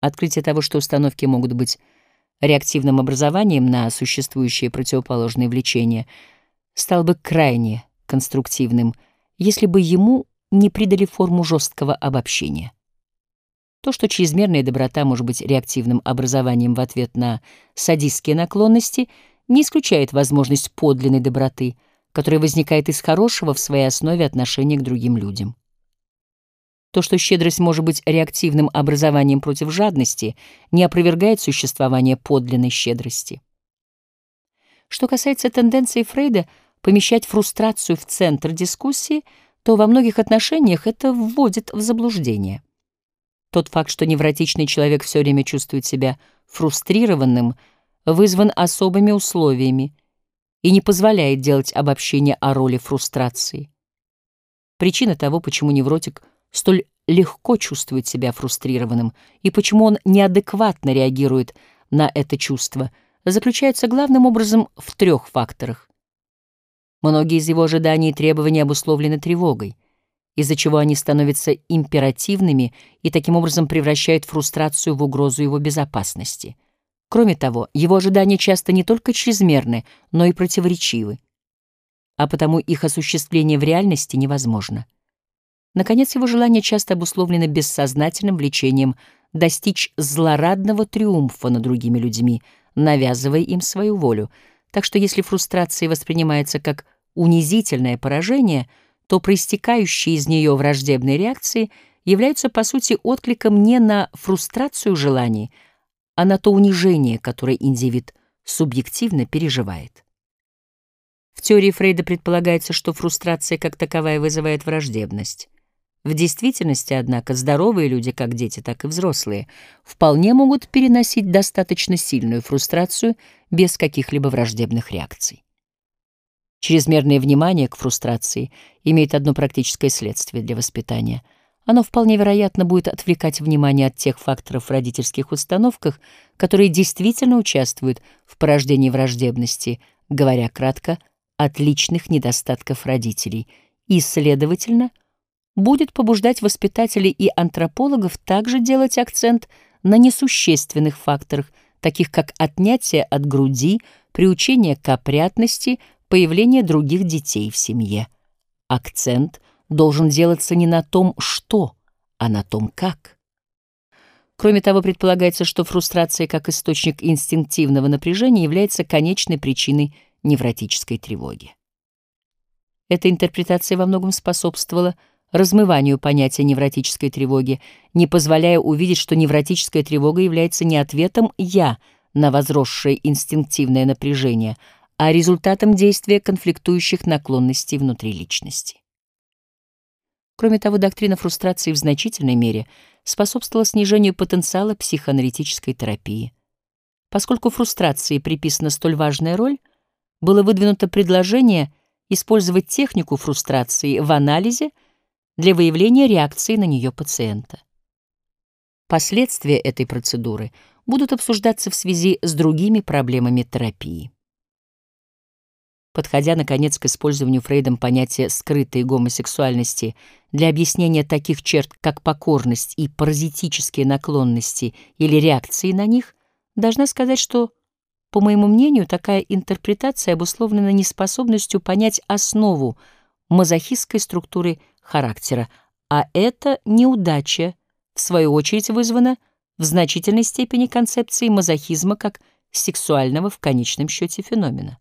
Открытие того, что установки могут быть реактивным образованием на существующие противоположные влечения, стало бы крайне конструктивным, если бы ему не придали форму жесткого обобщения. То, что чрезмерная доброта может быть реактивным образованием в ответ на садистские наклонности, не исключает возможность подлинной доброты, которая возникает из хорошего в своей основе отношения к другим людям. То, что щедрость может быть реактивным образованием против жадности, не опровергает существование подлинной щедрости. Что касается тенденции Фрейда помещать фрустрацию в центр дискуссии, то во многих отношениях это вводит в заблуждение. Тот факт, что невротичный человек все время чувствует себя фрустрированным, вызван особыми условиями и не позволяет делать обобщение о роли фрустрации. Причина того, почему невротик столь легко чувствует себя фрустрированным и почему он неадекватно реагирует на это чувство, заключается главным образом в трех факторах. Многие из его ожиданий и требований обусловлены тревогой — из-за чего они становятся императивными и таким образом превращают фрустрацию в угрозу его безопасности. Кроме того, его ожидания часто не только чрезмерны, но и противоречивы, а потому их осуществление в реальности невозможно. Наконец, его желания часто обусловлены бессознательным влечением достичь злорадного триумфа над другими людьми, навязывая им свою волю. Так что если фрустрация воспринимается как унизительное поражение — то проистекающие из нее враждебные реакции являются, по сути, откликом не на фрустрацию желаний, а на то унижение, которое индивид субъективно переживает. В теории Фрейда предполагается, что фрустрация как таковая вызывает враждебность. В действительности, однако, здоровые люди, как дети, так и взрослые, вполне могут переносить достаточно сильную фрустрацию без каких-либо враждебных реакций. Чрезмерное внимание к фрустрации имеет одно практическое следствие для воспитания. Оно вполне вероятно будет отвлекать внимание от тех факторов в родительских установках, которые действительно участвуют в порождении враждебности, говоря кратко, от личных недостатков родителей, и, следовательно, будет побуждать воспитателей и антропологов также делать акцент на несущественных факторах, таких как отнятие от груди, приучение к опрятности, появление других детей в семье. Акцент должен делаться не на том, что, а на том, как. Кроме того, предполагается, что фрустрация как источник инстинктивного напряжения является конечной причиной невротической тревоги. Эта интерпретация во многом способствовала размыванию понятия невротической тревоги, не позволяя увидеть, что невротическая тревога является не ответом «я» на возросшее инстинктивное напряжение, а результатом действия конфликтующих наклонностей внутри личности. Кроме того, доктрина фрустрации в значительной мере способствовала снижению потенциала психоаналитической терапии. Поскольку фрустрации приписана столь важная роль, было выдвинуто предложение использовать технику фрустрации в анализе для выявления реакции на нее пациента. Последствия этой процедуры будут обсуждаться в связи с другими проблемами терапии. Подходя, наконец, к использованию Фрейдом понятия скрытой гомосексуальности для объяснения таких черт, как покорность и паразитические наклонности или реакции на них, должна сказать, что, по моему мнению, такая интерпретация обусловлена неспособностью понять основу мазохистской структуры характера, а эта неудача, в свою очередь, вызвана в значительной степени концепцией мазохизма как сексуального в конечном счете феномена.